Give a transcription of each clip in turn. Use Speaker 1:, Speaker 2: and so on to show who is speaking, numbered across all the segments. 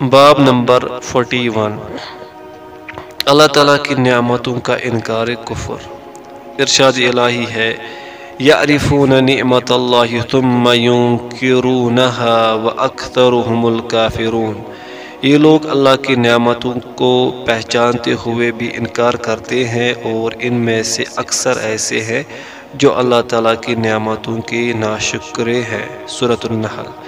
Speaker 1: باب نمبر 41 اللہ تعالیٰ کی نعمتوں کا انکار کفر۔ ارشاد الہی ہے، یعرفون نعمت اللہ ثم ينکرونها واکثرهم الكافرون یہ لوگ اللہ کی نعمتوں کو پہچانتے ہوئے بھی انکار کرتے ہیں اور ان میں سے اکثر ایسے ہیں جو اللہ تعالیٰ کی نعمتوں کی ناشکرے ہیں۔ سورة النحل۔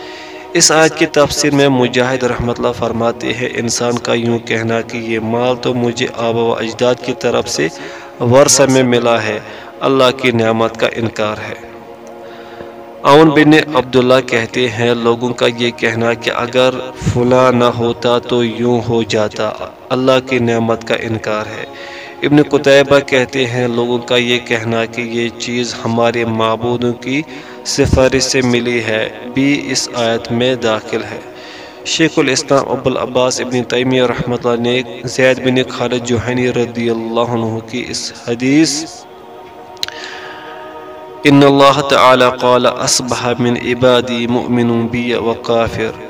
Speaker 1: اس آیت کی تفسیر میں مجاہد رحمت اللہ فرماتے ہیں، انسان کا یوں کہنا کہ یہ مال تو مجھے آبا و اجداد کی طرف سے ورثہ میں ملا ہے، اللہ کی نعمت کا انکار ہے۔ اون بن عبداللہ کہتے ہیں، لوگوں کا یہ کہنا کہ اگر فلاں نہ ہوتا تو یوں ہو جاتا، اللہ کی نعمت کا انکار ہے۔ ابن قطعبہ کہتے ہیں، لوگوں کا یہ کہنا کہ یہ چیز ہمارے معبودوں کی سفارش سے ملی ہے، بھی اس آیت میں داخل ہے۔ شیخ الاسلام ابو العباس ابن تیمیہ رحمۃ اللہ نے زید بن خالد جوہنی رضی اللہ عنہ کی اس حدیث، ان اللہ تعالی قال اصبح من عبادی مؤمن بی و کافر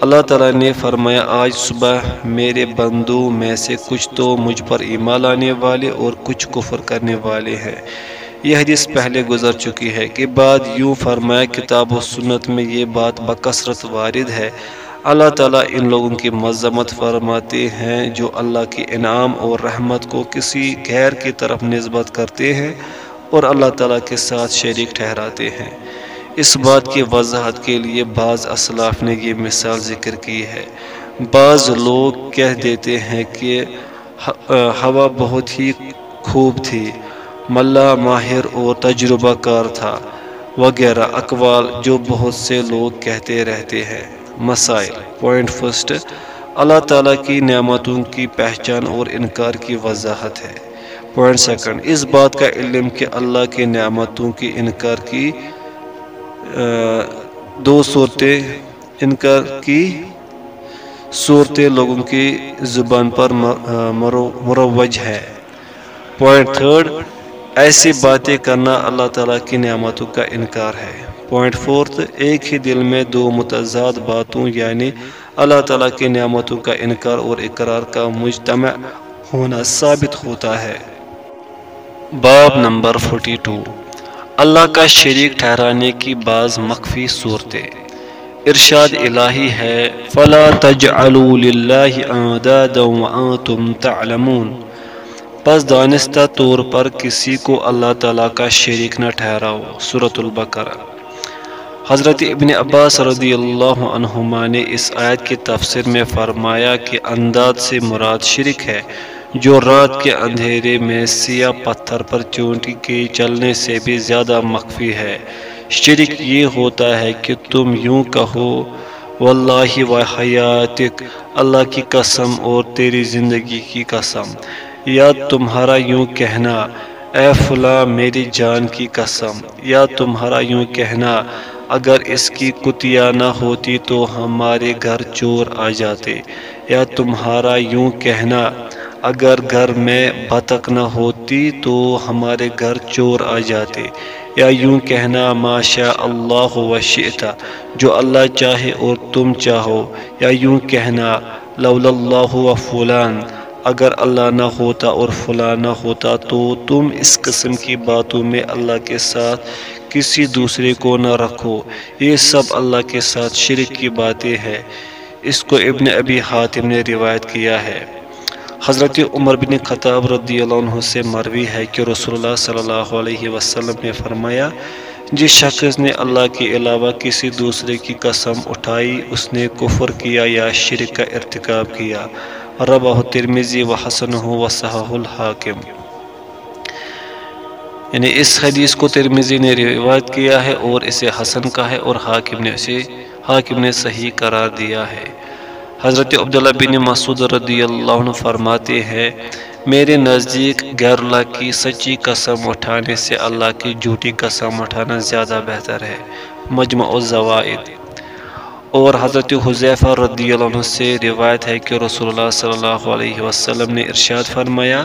Speaker 1: اللہ تعالیٰ نے فرمایا، آج صبح میرے بندوں میں سے کچھ تو مجھ پر ایمان لانے والے اور کچھ کفر کرنے والے ہیں۔ یہ حدیث پہلے گزر چکی ہے کہ بعد یوں فرمایا کتاب و سنت میں یہ بات بکثرت وارد ہے۔ اللہ تعالیٰ ان لوگوں کی مذمت فرماتے ہیں جو اللہ کی انعام اور رحمت کو کسی غیر کی طرف نسبت کرتے ہیں اور اللہ تعالیٰ کے ساتھ شریک ٹھہراتے ہیں۔ اس بات کی وضاحت کے لیے بعض اسلاف نے یہ مثال ذکر کی ہے۔ بعض لوگ کہہ دیتے ہیں کہ ہوا بہت ہی خوب تھی۔ ملا ماہر اور تجربہ کار تھا۔ وغیرہ اقوال جو بہت سے لوگ کہتے رہتے ہیں۔ مسائل۔ پوائنٹ فرسٹ اللہ تعالیٰ کی نعمتوں کی پہچان اور انکار کی وضاحت ہے۔ پوائنٹ سیکنڈ اس بات کا علم کہ اللہ کی نعمتوں کی انکار کی دو صورتیں انکار کی۔ صورتیں لوگوں کی زبان پر مروج ہے۔ پوائنٹ تھرڈ ایسی باتیں کرنا اللہ تعالیٰ کی نعمتوں کا انکار ہے۔ پوائنٹ فورتھ ایک ہی دل میں دو متضاد باتوں یعنی اللہ تعالیٰ کی نعمتوں کا انکار اور اقرار کا مجتمع ہونا ثابت ہوتا ہے۔ باب نمبر 42 اللہ کا شریک ٹھہرانے کی بعض مخفی صورتیں۔ ارشاد الہی ہے، فلا تجعلوا للہ اندادا وانتم تعلمون۔ پس دانستہ طور پر کسی کو اللہ تعالیٰ کا شریک نہ ٹھہراؤ۔ صورت البقرہ۔ حضرت ابن عباس رضی اللہ عنہما نے اس آیت کی تفسیر میں فرمایا کہ انداز سے مراد شرک ہے، جو رات کے اندھیرے میں سیاہ پتھر پر چونٹی کے چلنے سے بھی زیادہ مخفی ہے۔ شرک یہ ہوتا ہے کہ تم یوں کہو، واللہ و حیاتک، اللہ کی قسم اور تیری زندگی کی قسم یا تمہارا یوں کہنا، اے فلاں میری جان کی قسم، یا تمہارا یوں کہنا، اگر اس کی کتیا نہ ہوتی تو ہمارے گھر چور آ جاتے۔ یا تمہارا یوں کہنا، اگر گھر میں بطخ نہ ہوتی تو ہمارے گھر چور آ جاتے۔ یا یوں کہنا ماشا اللہ و شئتا، جو اللہ چاہے اور تم چاہو۔ یا یوں کہنا لول اللہ و فلان اگر اللہ نہ ہوتا اور فلاں نہ ہوتا تو تم اس قسم کی باتوں میں اللہ کے ساتھ کسی دوسرے کو نہ رکھو۔ یہ سب اللہ کے ساتھ شرک کی باتیں ہیں۔ اس کو ابن ابی حاتم نے روایت کیا ہے۔ حضرت عمر بن خطاب رضی اللہ عنہ سے مروی ہے کہ رسول اللہ صلی اللہ علیہ وسلم نے فرمایا، جس شخص نے اللہ کے علاوہ کسی دوسرے کی قسم اٹھائی، اس نے کفر کیا یا شرک کا ارتکاب کیا۔ ربہ ترمیزی و حسن و صحاح الحاکم۔ یعنی اس حدیث کو ترمیزی نے روایت کیا ہے اور اسے حسن کا ہے اور حاکم نے اسے، حاکم نے صحیح قرار دیا ہے۔ حضرت عبداللہ بن مسعود رضی اللہ عنہ فرماتے ہیں، میرے نزدیک غیر اللہ کی سچی قسم اٹھانے سے اللہ کی جھوٹی قسم اٹھانا زیادہ بہتر ہے۔ مجمع الزوائد۔ اور حضرت حضیفہ رضی اللہ عنہ سے روایت ہے کہ رسول اللہ صلی اللہ علیہ وسلم نے ارشاد فرمایا،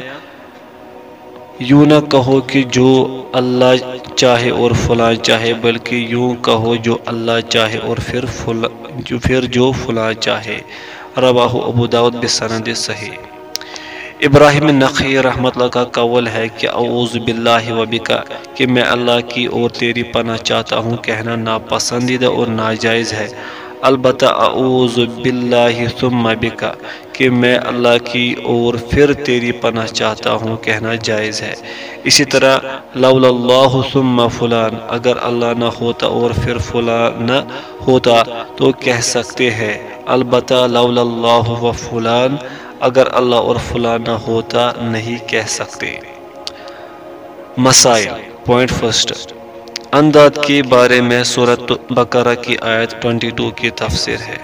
Speaker 1: یوں نہ کہو کہ جو اللہ چاہے اور فلاں چاہے، بلکہ یوں کہو جو اللہ چاہے اور پھر جو پھر جو فلاں چاہے۔ رواہ ابو داود بسند صحیح۔ ابراہیم نقی رحمت اللہ کا قول ہے کہ اعوذ باللہ و بکا، کہ میں اللہ کی اور تیری پناہ چاہتا ہوں، کہنا ناپسندیدہ اور ناجائز ہے۔ البتہ اعوذ باللہ ثم بکا کہ میں اللہ کی اور پھر تیری پناہ چاہتا ہوں کہنا جائز ہے۔ اسی طرح لول اللہ ثم فلان، اگر اللہ نہ ہوتا اور پھر فلان نہ ہوتا تو کہہ سکتے ہیں، البتہ لول اللہ و فلان، اگر اللہ اور فلاں نہ ہوتا نہیں کہہ سکتے۔ مسائل پوائنٹ فرسٹ انداد کے بارے میں صورت بقرہ کی آیت 22 کی تفسیر ہے۔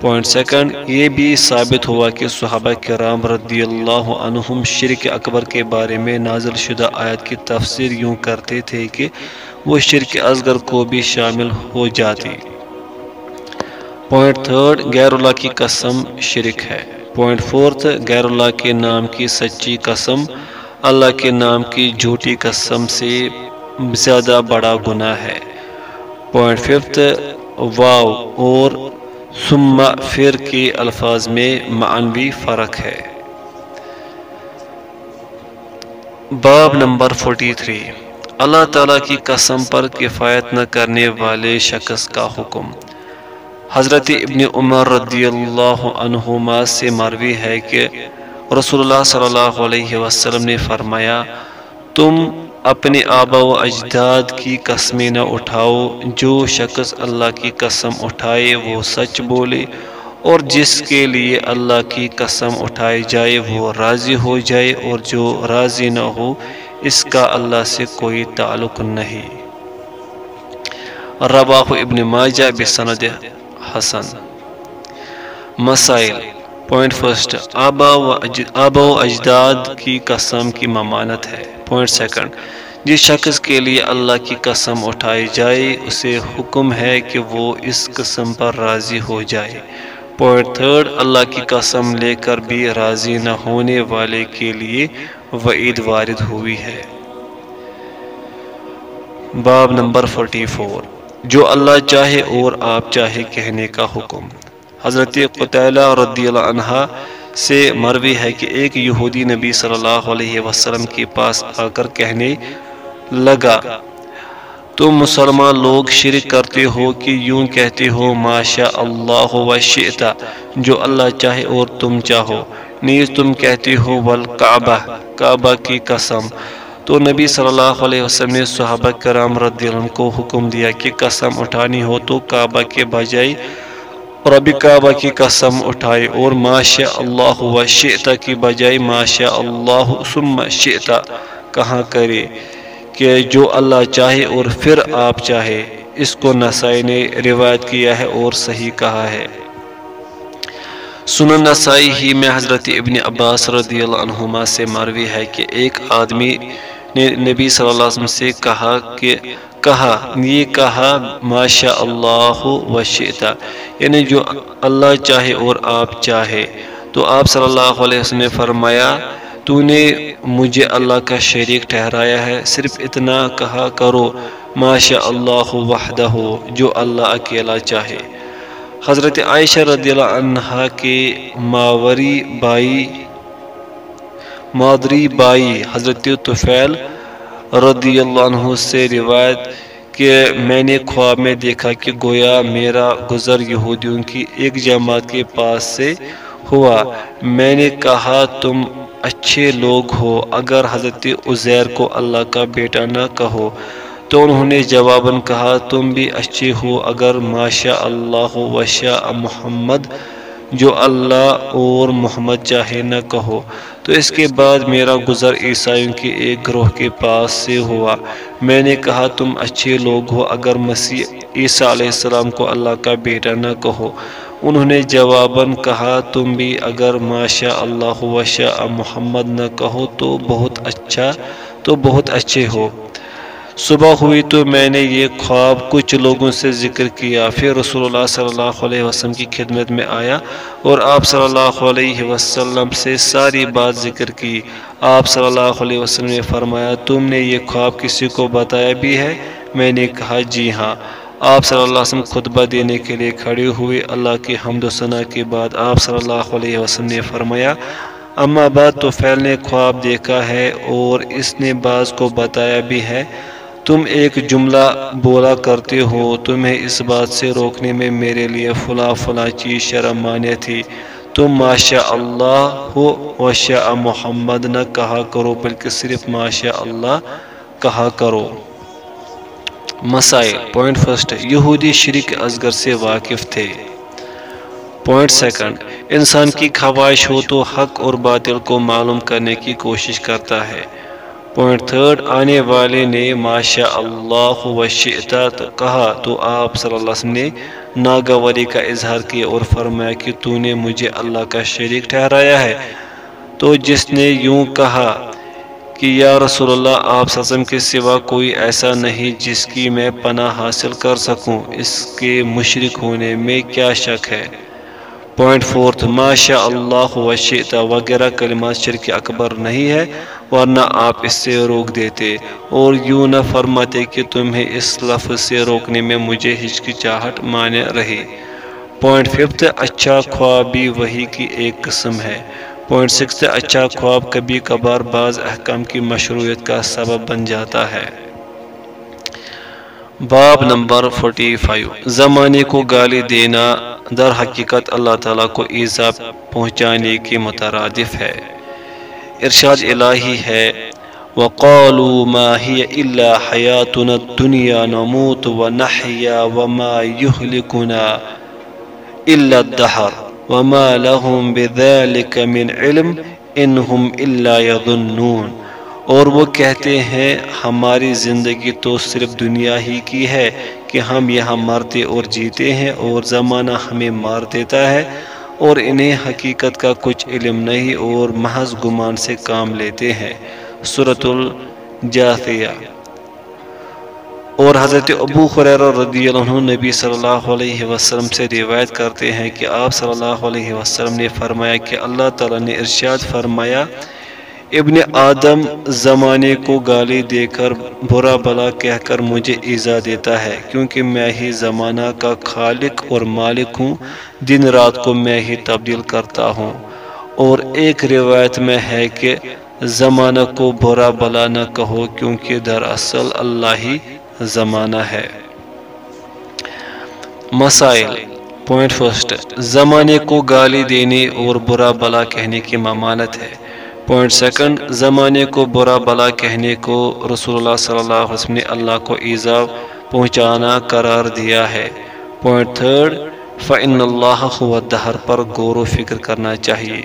Speaker 1: پوائنٹ سیکنڈ یہ بھی ثابت ہوا کہ صحابہ کرام رضی اللہ عنہم شرک اکبر کے بارے میں نازل شدہ آیت کی تفسیر یوں کرتے تھے کہ وہ شرک ازگر کو بھی شامل ہو جاتی۔ پوائنٹ تھرڈ غیر اللہ کی قسم شرک ہے۔ پوائنٹ فورتھ غیر اللہ کے نام کی سچی قسم، اللہ کے نام کی جھوٹی قسم سے زیادہ بڑا گناہ ہے۔ پوائنٹ ففتھ واو اور ثم فر کے الفاظ میں معنوی فرق ہے۔ باب نمبر 43 اللہ تعالیٰ کی قسم پر کفایت نہ کرنے والے شخص کا حکم۔ حضرت ابن عمر رضی اللہ عنہما سے مروی ہے کہ رسول اللہ صلی اللہ علیہ وسلم نے فرمایا، تم اپنے آبا و اجداد کی قسمیں نہ اٹھاؤ۔ جو شخص اللہ کی قسم اٹھائے، وہ سچ بولے، اور جس کے لیے اللہ کی قسم اٹھائی جائے، وہ راضی ہو جائے، اور جو راضی نہ ہو، اس کا اللہ سے کوئی تعلق نہیں۔ رباح ابن ماجہ بسند حسن۔ مسائل پوائنٹ فرسٹ آبا و آبا و اجداد کی قسم کی ممانت ہے. پوائنٹ سیکنڈ جس شخص کے لیے اللہ کی قسم اٹھائی جائے، اسے حکم ہے کہ وہ اس قسم پر راضی ہو جائے. پوائنٹ تھرڈ اللہ کی قسم لے کر بھی راضی نہ ہونے والے کے لیے وعید وارد ہوئی ہے. باب نمبر 44 جو اللہ چاہے اور آپ چاہے کہنے کا حکم. حضرت قطعلہ رضی اللہ عنہ سے مروی ہے کہ ایک یہودی نبی صلی اللہ علیہ وسلم کے پاس آ کر کہنے لگا، تم مسلمان لوگ شرک کرتے ہو کہ یوں کہتے ہو ماشا اللہ و شئتا، جو اللہ چاہے اور تم چاہو۔ نیز تم کہتے ہو، والکعبہ، کعبہ کی قسم۔ تو نبی صلی اللہ علیہ وسلم نے صحابہ کرام رضی اللہ عنہ کو حکم دیا کہ قسم اٹھانی ہو تو کعبہ کے بجائے ربی کعبہ کی قسم اٹھائے اور ماشا اللہ و شئتا کی بجائے ماشا اللہ ثم شئتا کہاں کرے کہ جو اللہ چاہے اور پھر آپ چاہے، اس کو نسائی نے روایت کیا ہے اور صحیح کہا ہے۔ سنن نسائی ہی میں حضرت ابن عباس رضی اللہ عنہما سے مروی ہے کہ ایک آدمی نے نبی صلی اللہ علیہ وسلم سے کہا کہ کہا، یہ کہا ماشاء اللہ و شئتا یعنی جو اللہ چاہے اور آپ چاہے۔ تو آپ صلی اللہ علیہ وسلم نے فرمایا تو نے مجھے اللہ کا شریک ٹھہرایا ہے، صرف اتنا کہا کرو ماشاء اللہ وحدہ، جو اللہ اکیلا چاہے۔ حضرت عائشہ رضی اللہ عنہ کے ماوری بائی، مادری بائی حضرت طفیل رضی اللہ عنہ سے روایت کہ میں نے خواب میں دیکھا کہ گویا میرا گزر یہودیوں کی ایک جماعت کے پاس سے ہوا۔ میں نے کہا، تم اچھے لوگ ہو، اگر حضرت عزیر کو اللہ کا بیٹا نہ کہو۔ تو انہوں نے جواباً کہا، تم بھی اچھے ہو، اگر ماشاء اللہ وشاء محمد جو اللہ اور محمد چاہے نہ کہو۔ تو اس کے بعد میرا گزر عیسائیوں کے ایک گروہ کے پاس سے ہوا۔ میں نے کہا، تم اچھے لوگ ہو، اگر مسیح عیسیٰ علیہ السلام کو اللہ کا بیٹا نہ کہو۔ انہوں نے جواباً کہا، تم بھی اگر ماشاء اللہ وشاء محمد نہ کہو تو بہت اچھا تو بہت اچھے ہو۔ صبح ہوئی تو میں نے یہ خواب کچھ لوگوں سے ذکر کیا۔ پھر رسول اللہ صلی اللہ علیہ وسلم کی خدمت میں آیا اور آپ صلی اللہ علیہ وسلم سے ساری بات ذکر کی۔ آپ صلی اللہ علیہ وسلم نے فرمایا، تم نے یہ خواب کسی کو بتایا بھی ہے؟ میں نے کہا جی ہاں۔ آپ صلی اللہ علیہ وسلم خطبہ دینے کے لیے کھڑے ہوئے۔ اللہ کی حمد و ثناء کے بعد آپ صلی اللہ علیہ وسلم نے فرمایا، اما بعد تو فیل نے خواب دیکھا ہے اور اس نے بعض کو بتایا بھی ہے۔ تم ایک جملہ بولا کرتے ہو، تمہیں اس بات سے روکنے میں میرے لیے فلاں فلاں چیز شرم مانے تھی۔ تم ماشاء اللہ ہو وشاء محمد نہ کہا کرو، بلکہ صرف ماشاء اللہ کہا کرو۔ مسائل۔ پوائنٹ فرسٹ، یہودی شرک ازگر سے واقف تھے۔ پوائنٹ سیکنڈ، انسان کی خواہش ہو تو حق اور باطل کو معلوم کرنے کی کوشش کرتا ہے۔ پوائنٹ تھرڈ آنے والے نے ماشاء اللہ وشعتا کہا، تو آپ صلی اللہ علیہ وسلم نے ناگواری کا اظہار کیا اور فرمایا کہ تو نے مجھے اللہ کا شریک ٹھہرایا ہے۔ تو جس نے یوں کہا کہ یا رسول اللہ آپ سزم کے سوا کوئی ایسا نہیں جس کی میں پناہ حاصل کر سکوں، اس کے مشرق ہونے میں کیا شک ہے؟ پوائنٹ فورتھ ماشاء اللہ وشیتا وغیرہ کلمات شرک اکبر نہیں ہے، ورنہ آپ اس سے روک دیتے۔ اور یوں نہ فرماتے کہ تمہیں اس لفظ سے روکنے میں مجھے ہچکچاہٹ مانے رہی۔ پوائنٹ ففتھ اچھا خواب بھی وہی کی ایک قسم ہے۔ پوائنٹ سکس اچھا خواب کبھی کبھار بعض احکام کی مشروعیت کا سبب بن جاتا ہے۔ باب نمبر 45 زمانے کو گالی دینا۔ در حقیقت اللہ تعالیٰ کو ایزا پہنچانے کے مترادف ہے۔ ارشاد الہی ہے، وقالوا ما هي الا حياتنا الدنيا نموت ونحيا وما يهلكنا الا الدهر وما لهم بذلك من علم انهم الا يظنون۔ اور وہ کہتے ہیں، ہماری زندگی تو صرف دنیا ہی کی ہے کہ ہم یہاں مرتے اور جیتے ہیں اور زمانہ ہمیں مار دیتا ہے اور انہیں حقیقت کا کچھ علم نہیں اور محض گمان سے کام لیتے ہیں۔ صورت الجاثیہ۔ اور حضرت ابو خریر رضی اللہ عنہ نبی صلی اللہ علیہ وسلم سے روایت کرتے ہیں کہ آپ صلی اللہ علیہ وسلم نے فرمایا کہ اللہ تعالیٰ نے ارشاد فرمایا ابن آدم زمانے کو گالی دے کر برا بلا کہہ کر مجھے ایزا دیتا ہے، کیونکہ میں ہی زمانہ کا خالق اور مالک ہوں، دن رات کو میں ہی تبدیل کرتا ہوں۔ اور ایک روایت میں ہے کہ زمانہ کو برا بلا نہ کہو، کیونکہ دراصل اللہ ہی زمانہ ہے۔ مسائل پوائنٹ فرسٹ زمانے کو گالی دینے اور برا بلا کہنے کی ممانت ہے۔ پوائنٹ سیکنڈ زمانے کو برا بلا کہنے کو رسول اللہ صلی اللہ علیہ وسلم نے اللہ کو ایزا پہنچانا قرار دیا ہے پوائنٹ تھرڈ فعن اللہ دہر پر غور و فکر کرنا چاہیے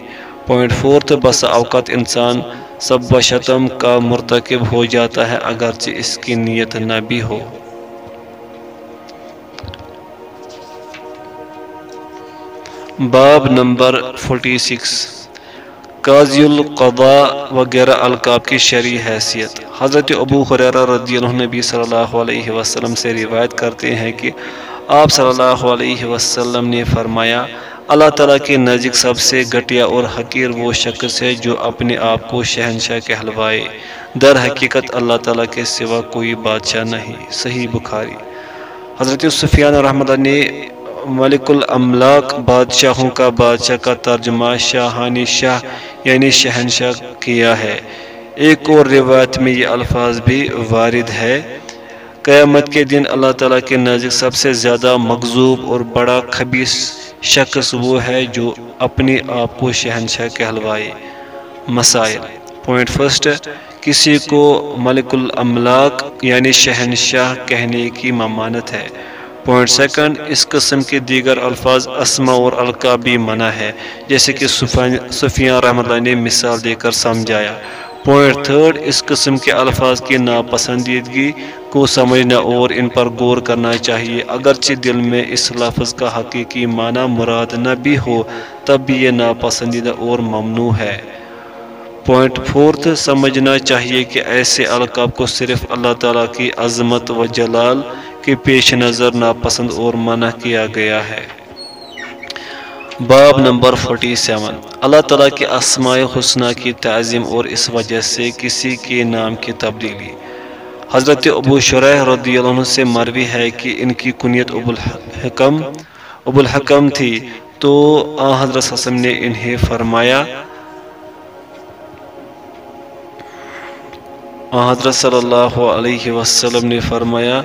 Speaker 1: پوائنٹ فورتھ بس اوقات انسان سب و شتم کا مرتکب ہو جاتا ہے اگرچہ اس کی نیت نہ بھی ہو باب نمبر فورٹی سکس قاضی القضاء وغیرہ القاب کی شرعی حیثیت۔ حضرت ابو خریرہ رضی اللہ نبی صلی اللہ علیہ وسلم سے روایت کرتے ہیں کہ آپ صلی اللہ علیہ وسلم نے فرمایا، اللہ تعالیٰ کے نزدیک سب سے گھٹیا اور حقیر وہ شخص ہے جو اپنے آپ کو شہنشاہ کہلوائے۔ در حقیقت اللہ تعالیٰ کے سوا کوئی بادشاہ نہیں۔ صحیح بخاری۔ حضرت صفیان رحمۃ نے ملک الاملاک بادشاہوں کا بادشاہ کا ترجمہ شاہانی شاہ یعنی شہنشاہ کیا ہے۔ ایک اور روایت میں یہ الفاظ بھی وارد ہے۔ قیامت کے دن اللہ تعالیٰ کے نزدیک سب سے زیادہ مغزوب اور بڑا خبیص شخص وہ ہے جو اپنے آپ کو شہنشاہ کہلوائے۔ مسائل۔ پوائنٹ فرسٹ کسی کو ملک الاملاک یعنی شہنشاہ کہنے کی ممانت ہے۔ پوائنٹ سیکنڈ اس قسم کے دیگر الفاظ اسما اور القا بھی منع ہے، جیسے کہ صفیان رحمۃ اللہ نے مثال دے کر سمجھایا۔ پوائنٹ تھرڈ اس قسم کے الفاظ کی ناپسندیدگی کو سمجھنا اور ان پر غور کرنا چاہیے۔ اگرچہ دل میں اس لفظ کا حقیقی معنی مراد نہ بھی ہو، تب بھی یہ ناپسندیدہ اور ممنوع ہے۔ پوائنٹ فورتھ سمجھنا چاہیے کہ ایسے القاب کو صرف اللہ تعالیٰ کی عظمت و جلال کے پیش نظر ناپسند اور منع کیا گیا ہے۔ باب نمبر 47 اللہ تعالیٰ کے اسماء حسنہ کی تعظیم اور اس وجہ سے کسی کے نام کی تبدیلی۔ حضرت ابو شرح رضی اللہ عنہ سے مروی ہے کہ ان کی کنیت ابو الحکم ابو الحکم تھی۔ تو آ حضرت حسم نے انہیں فرمایا حضرت صلی اللہ علیہ وسلم نے فرمایا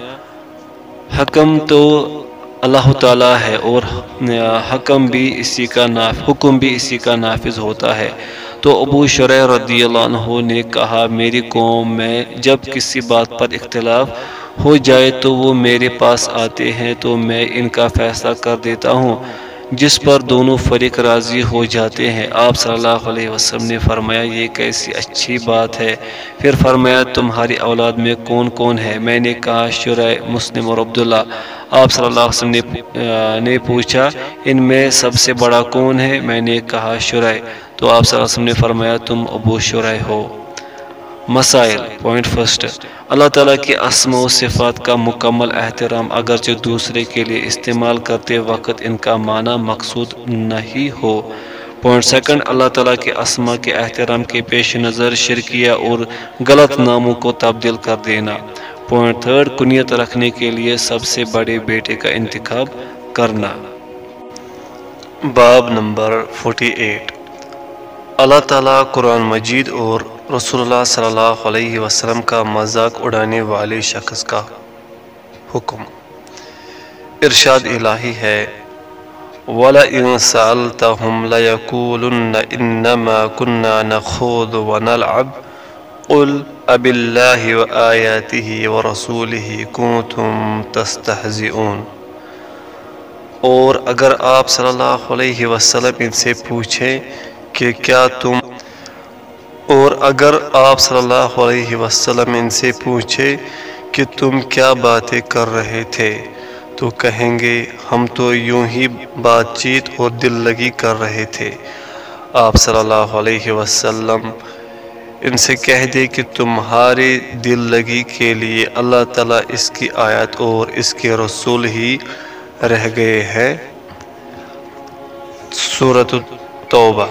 Speaker 1: حکم تو اللہ تعالیٰ ہے اور حکم بھی اسی کا ناف، حکم بھی اسی کا نافذ ہوتا ہے۔ تو ابو شرح رضی اللہ عنہ نے کہا، میری قوم میں جب کسی بات پر اختلاف ہو جائے تو وہ میرے پاس آتے ہیں تو میں ان کا فیصلہ کر دیتا ہوں۔ جس پر دونوں فریق راضی ہو جاتے ہیں۔ آپ صلی اللہ علیہ وسلم نے فرمایا، یہ کیسی اچھی بات ہے۔ پھر فرمایا، تمہاری اولاد میں کون کون ہے؟ میں نے کہا شرع مسلم اور عبداللہ۔ آپ صلی اللہ علیہ وسلم نے پوچھا، ان میں سب سے بڑا کون ہے؟ میں نے کہا شرع تو آپ صلی اللہ علیہ وسلم نے فرمایا، تم ابو شرع ہو۔ مسائل۔ پوائنٹ فرسٹ اللہ تعالیٰ کی اسم و صفات کا مکمل احترام اگرچہ دوسرے کے لیے استعمال کرتے وقت ان کا معنی مقصود نہیں ہو۔ پوائنٹ سیکنڈ اللہ تعالیٰ کے اسما کے احترام کے پیش نظر شرکیہ اور غلط ناموں کو تبدیل کر دینا۔ پوائنٹ تھرڈ کنیت رکھنے کے لیے سب سے بڑے بیٹے کا انتخاب کرنا۔ باب نمبر 48 اللہ تعالیٰ قرآن مجید اور رسول اللہ صلی اللہ علیہ وسلم کا مذاق اڑانے والے شخص کا حکم۔ ارشاد الہی ہے، وَلَئِن سَأَلْتَهُمْ لَيَقُولُنَّ إِنَّمَا كُنَّا نَخُوضُ وَنَلْعَبْ۔ قُلْ أَبِ اللَّهِ وَآيَاتِهِ وَرَسُولِهِ كُنْتُمْ تَسْتَحْزِئُونَ اور اگر آپ صلی اللہ علیہ وسلم ان سے پوچھیں کہ کیا تم اور اگر آپ صلی اللہ علیہ وسلم ان سے پوچھے کہ تم کیا باتیں کر رہے تھے، تو کہیں گے، ہم تو یوں ہی بات چیت اور دل لگی کر رہے تھے۔ آپ صلی اللہ علیہ وسلم ان سے کہہ دے کہ تمہارے دل لگی کے لیے اللہ تعالیٰ اس کی آیت اور اس کے رسول ہی رہ گئے ہیں۔ صورت توبہ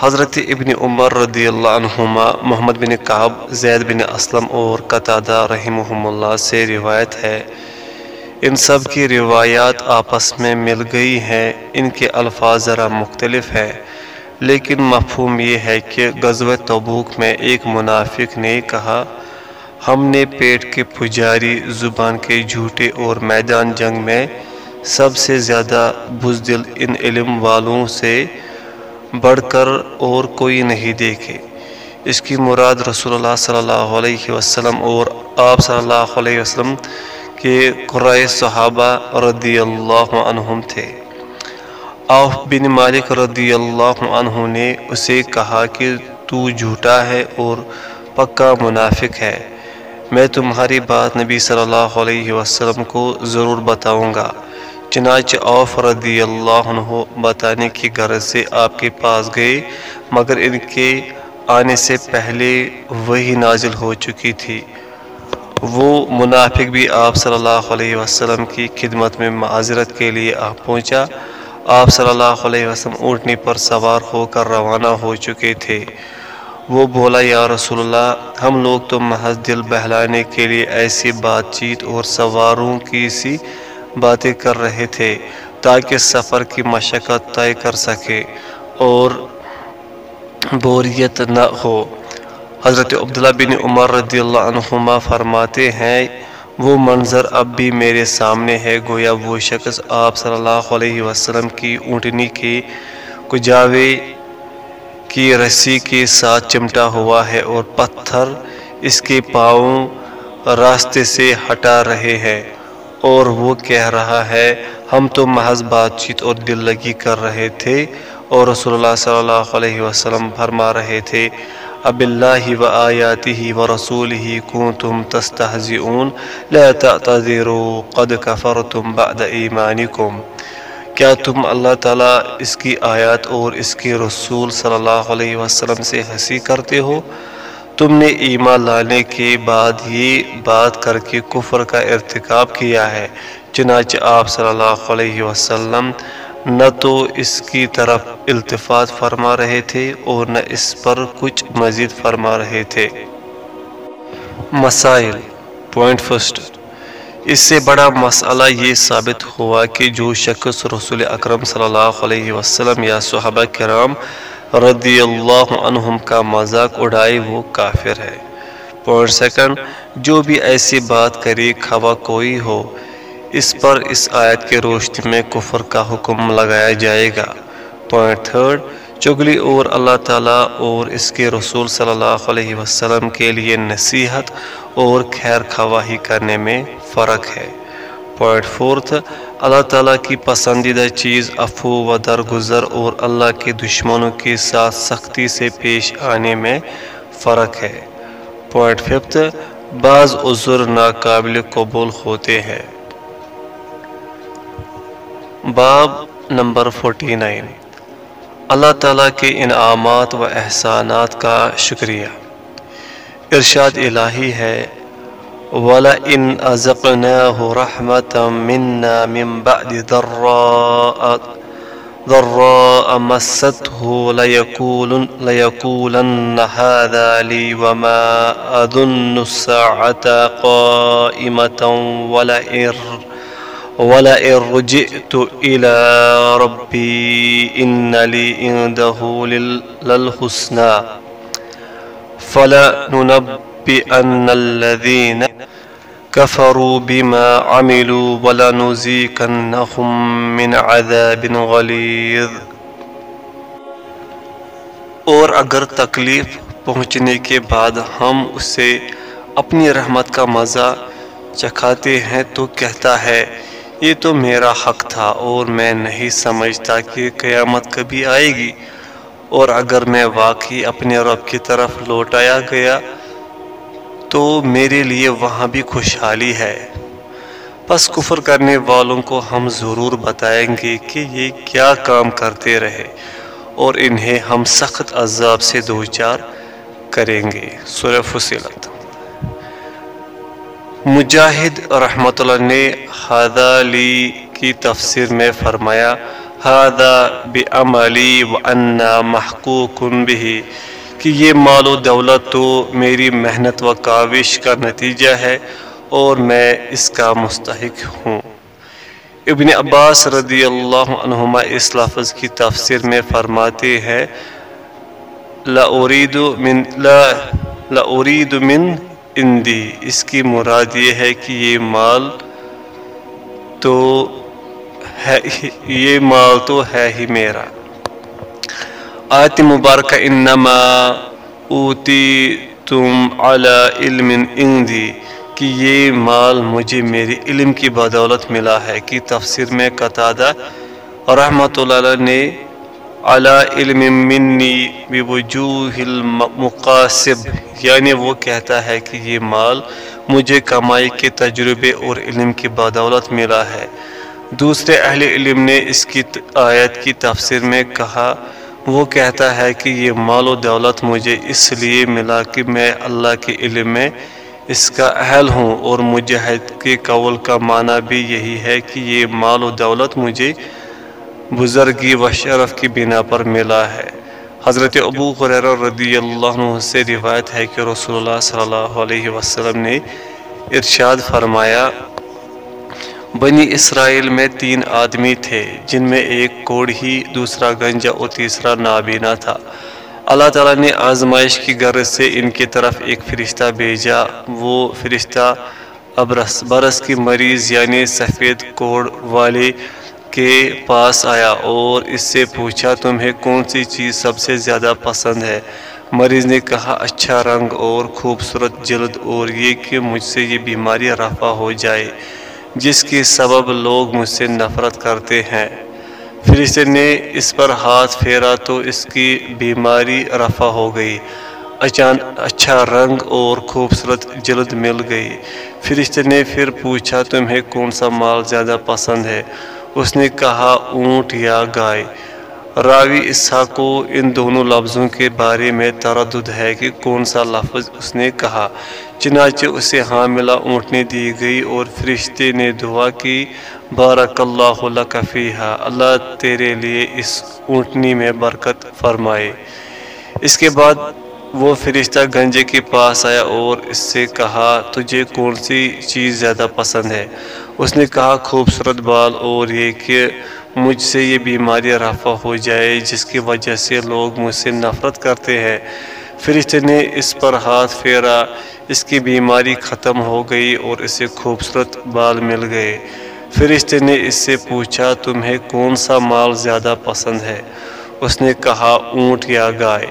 Speaker 1: حضرت ابن عمر رضی اللہ عنہما، محمد بن قعب زید بن اسلم اور قطادہ رحمہم اللہ سے روایت ہے۔ ان سب کی روایات آپس میں مل گئی ہیں، ان کے الفاظ ذرا مختلف ہیں، لیکن مفہوم یہ ہے کہ غزوہ تبوک میں ایک منافق نے کہا، ہم نے پیٹ کے پجاری، زبان کے جھوٹے اور میدان جنگ میں سب سے زیادہ بزدل ان علم والوں سے بڑھ کر اور کوئی نہیں دیکھے۔ اس کی مراد رسول اللہ صلی اللہ علیہ وسلم اور آپ صلی اللہ علیہ وسلم کے قرائے صحابہ رضی اللہ عنہم تھے۔ آف بن مالک رضی اللہ عنہ نے اسے کہا کہ تو جھوٹا ہے اور پکا منافق ہے۔ میں تمہاری بات نبی صلی اللہ علیہ وسلم کو ضرور بتاؤں گا۔ چنانچہ اوف رضی اللہ عنہ بتانے کی غرض سے آپ کے پاس گئے، مگر ان کے آنے سے پہلے وہی نازل ہو چکی تھی۔ وہ منافق بھی آپ صلی اللہ علیہ وسلم کی خدمت میں معذرت کے لیے آپ پہنچا۔ آپ صلی اللہ علیہ وسلم اونٹنی پر سوار ہو کر روانہ ہو چکے تھے۔ وہ بولا، یا رسول اللہ ہم لوگ تو محض دل بہلانے کے لیے ایسی بات چیت اور سواروں کی سی باتیں کر رہے تھے تاکہ سفر کی مشقت طے کر سکے اور بوریت نہ ہو۔ حضرت عبداللہ بن عمر رضی اللہ عنہما فرماتے ہیں، وہ منظر اب بھی میرے سامنے ہے، گویا وہ شخص آپ صلی اللہ علیہ وسلم کی اونٹنی کے کجاوے کی رسی کے ساتھ چمٹا ہوا ہے اور پتھر اس کے پاؤں راستے سے ہٹا رہے ہیں۔ اور وہ کہہ رہا ہے، ہم تو محض بات چیت اور دل لگی کر رہے تھے اور رسول اللہ صلی اللہ علیہ وسلم فرما رہے تھے، اب اللہ و آیاتی و رسول ہی کون تم تستحزئون لا تعتذروا قد کفرتم بعد ایمانکم۔ کیا تم اللہ تعالیٰ اس کی آیات اور اس کے رسول صلی اللہ علیہ وسلم سے ہنسی کرتے ہو؟ تم نے ایمان لانے کے بعد یہ بات کر کے کفر کا ارتکاب کیا ہے، چنانچہ آپ صلی اللہ علیہ وسلم نہ تو اس کی طرف التفات فرما رہے تھے اور نہ اس پر کچھ مزید فرما رہے تھے۔ مسائل۔ Point first. اس سے بڑا مسئلہ یہ ثابت ہوا کہ جو شخص رسول اکرم صلی اللہ علیہ وسلم یا صحابہ کرام رضی اللہ عنہم کا مذاق اڑائے وہ کافر ہے۔ پوائنٹ سیکنڈ، جو بھی ایسی بات کرے کھوا کوئی ہو، اس پر اس آیت کے روشنی میں کفر کا حکم لگایا جائے گا۔ پوائنٹ تھرڈ، چگلی اور اللہ تعالیٰ اور اس کے رسول صلی اللہ علیہ وسلم کے لیے نصیحت اور خیر خواہی کرنے میں فرق ہے۔ پوائنٹ فورتھ اللہ تعالیٰ کی پسندیدہ چیز افو و درگزر اور اللہ کے دشمنوں کے ساتھ سختی سے پیش آنے میں فرق ہے۔ پوائنٹ ففتھ بعض عذر ناقابل قبول ہوتے ہیں۔ باب نمبر فورٹی نائن اللہ تعالیٰ کے انعامات و احسانات کا شکریہ۔ ارشاد الہی ہے وَلَئِنْ أَزَقْنَاهُ رَحْمَةً مِنَّا مِنْ بَعْدِ ضَرَّاءَ ضَرَّاءَ مَسَّتْهُ لَيَقُولُنَّ لَيَقُولَنَّ هَذَا لِي وَمَا أَظُنُّ السَّاعَةَ قَائِمَةً وَلَئِنْ وَلَئِنْ رُجِعْتُ إِلَى رَبِّي إِنَّ لِي عِندَهُ لَلْحُسْنَى فَلَنُنَبِّئَنَّ الَّذِينَ كفروا بما عملوا ولنزيكنهم من عذاب غليظ۔ اور اگر تکلیف پہنچنے کے بعد ہم اسے اپنی رحمت کا مزہ چکھاتے ہیں تو کہتا ہے، یہ تو میرا حق تھا اور میں نہیں سمجھتا کہ قیامت کبھی آئے گی۔ اور اگر میں واقعی اپنے رب کی طرف لوٹایا گیا تو میرے لیے وہاں بھی خوشحالی ہے۔ بس کفر کرنے والوں کو ہم ضرور بتائیں گے کہ یہ کیا کام کرتے رہے اور انہیں ہم سخت عذاب سے دوچار کریں گے۔ سورہ فصلت۔ مجاہد رحمۃ اللہ نے حادہ لی کی تفسیر میں فرمایا حادہ بعملی وَأَنَّا مَحْقُوقٌ بِهِ کہ یہ مال و دولت تو میری محنت و کاوش کا نتیجہ ہے اور میں اس کا مستحق ہوں۔ ابن عباس رضی اللہ عنہما اس لفظ کی تفسیر میں فرماتے ہیں لَأُرِيدُ مِن لَأُرِيدُ مِن اندی۔ اس کی مراد یہ ہے کہ یہ مال تو ہے یہ مال تو ہے ہی میرا۔ آیت مبارکہ انما اوتی تم علی علم اندی کہ یہ مال مجھے میری علم کی بدولت ملا ہے، کہ تفسیر میں قطادہ رحمۃ اللہ نے علی علم منی بوجوہ المقاسب یعنی وہ کہتا ہے کہ یہ مال مجھے کمائی کے تجربے اور علم کی بدولت ملا ہے۔ دوسرے اہل علم نے اس کی آیت کی تفسیر میں کہا وہ کہتا ہے کہ یہ مال و دولت مجھے اس لیے ملا کہ میں اللہ کے علم میں اس کا اہل ہوں اور مجاہد کے قول کا معنی بھی یہی ہے کہ یہ مال و دولت مجھے بزرگی و شرف کی بنا پر ملا ہے۔ حضرت ابو قریر رضی اللہ عنہ سے روایت ہے کہ رسول اللہ صلی اللہ علیہ وسلم نے ارشاد فرمایا بنی اسرائیل میں تین آدمی تھے، جن میں ایک کوڑ ہی، دوسرا گنجا اور تیسرا نابینا تھا۔ اللہ تعالیٰ نے آزمائش کی غرض سے ان کی طرف ایک فرشتہ بھیجا۔ وہ فرشتہ ابرس، برس کی مریض یعنی سفید کوڑ والے کے پاس آیا اور اس سے پوچھا، تمہیں کون سی چیز سب سے زیادہ پسند ہے؟ مریض نے کہا اچھا رنگ اور خوبصورت جلد اور یہ کہ مجھ سے یہ بیماری رفع ہو جائے۔ جس کی سبب لوگ مجھ سے نفرت کرتے ہیں۔ فرشتے نے اس پر ہاتھ پھیرا تو اس کی بیماری رفع ہو گئی۔ اچان اچھا رنگ اور خوبصورت جلد مل گئی۔ فرشتے نے پھر پوچھا، تمہیں کون سا مال زیادہ پسند ہے؟ اس نے کہا، اونٹ یا گائے۔ راوی اسحا کو ان دونوں لفظوں کے بارے میں تردد ہے کہ کون سا لفظ اس نے کہا۔ چنانچہ اسے حاملہ اونٹنے دی گئی اور فرشتے نے دعا کی بارک اللہ لک فیہا، اللہ تیرے لیے اس اونٹنی میں برکت فرمائے۔ اس کے بعد وہ فرشتہ گنجے کے پاس آیا اور اس سے کہا، تجھے کون سی چیز زیادہ پسند ہے؟ اس نے کہا، خوبصورت بال اور یہ کہ مجھ سے یہ بیماری رفع ہو جائے جس کی وجہ سے لوگ مجھ سے نفرت کرتے ہیں۔ فرشتے نے اس پر ہاتھ پھیرا، اس کی بیماری ختم ہو گئی اور اسے خوبصورت بال مل گئے۔ فرشتے نے اس سے پوچھا، تمہیں کون سا مال زیادہ پسند ہے؟ اس نے کہا، اونٹ یا گائے۔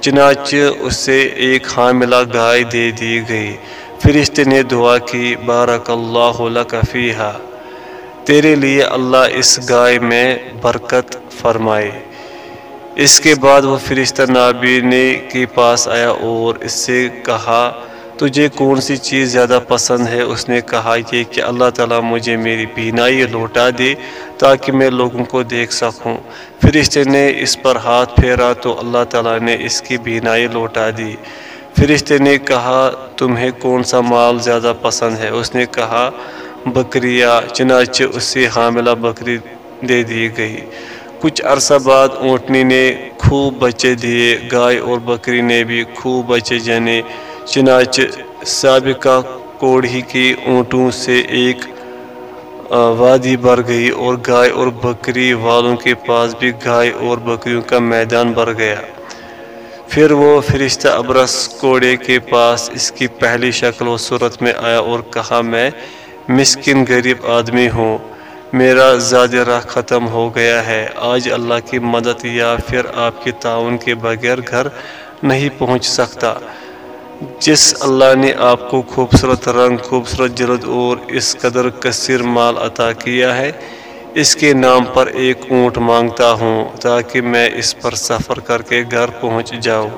Speaker 1: چنانچہ اس سے ایک حاملہ گائے دے دی گئی۔ فرشتے نے دعا کی، بارک اللہ لک فیہا۔ تیرے لیے اللہ اس گائے میں برکت فرمائے۔ اس کے بعد وہ فرشتہ نابینے کے پاس آیا اور اس سے کہا، تجھے کون سی چیز زیادہ پسند ہے؟ اس نے کہا، یہ کہ اللہ تعالیٰ مجھے میری بینائی لوٹا دے تاکہ میں لوگوں کو دیکھ سکوں۔ فرشتے نے اس پر ہاتھ پھیرا تو اللہ تعالیٰ نے اس کی بینائی لوٹا دی۔ فرشتے نے کہا، تمہیں کون سا مال زیادہ پسند ہے؟ اس نے کہا بکریا چنانچہ اس سے حاملہ بکری دے دی گئی۔ کچھ عرصہ بعد اونٹنی نے خوب بچے دیے، گائے اور بکری نے بھی خوب بچے جنے۔ چنانچہ سابقہ کوڑھی کی اونٹوں سے ایک وادی بھر گئی اور گائے اور بکری والوں کے پاس بھی گائے اور بکریوں کا میدان بھر گیا۔ پھر وہ فرشتہ ابرس کوڑے کے پاس اس کی پہلی شکل و صورت میں آیا اور کہا، میں مسکن غریب آدمی ہوں۔ میرا زیادہ راہ ختم ہو گیا ہے۔ آج اللہ کی مدد یا پھر آپ کی تعاون کے بغیر گھر نہیں پہنچ سکتا۔ جس اللہ نے آپ کو خوبصورت رنگ، خوبصورت جلد اور اس قدر کثیر مال عطا کیا ہے، اس کے نام پر ایک اونٹ مانگتا ہوں تاکہ میں اس پر سفر کر کے گھر پہنچ جاؤں۔